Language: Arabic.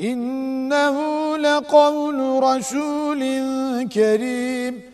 إنه لقول رسول كريم.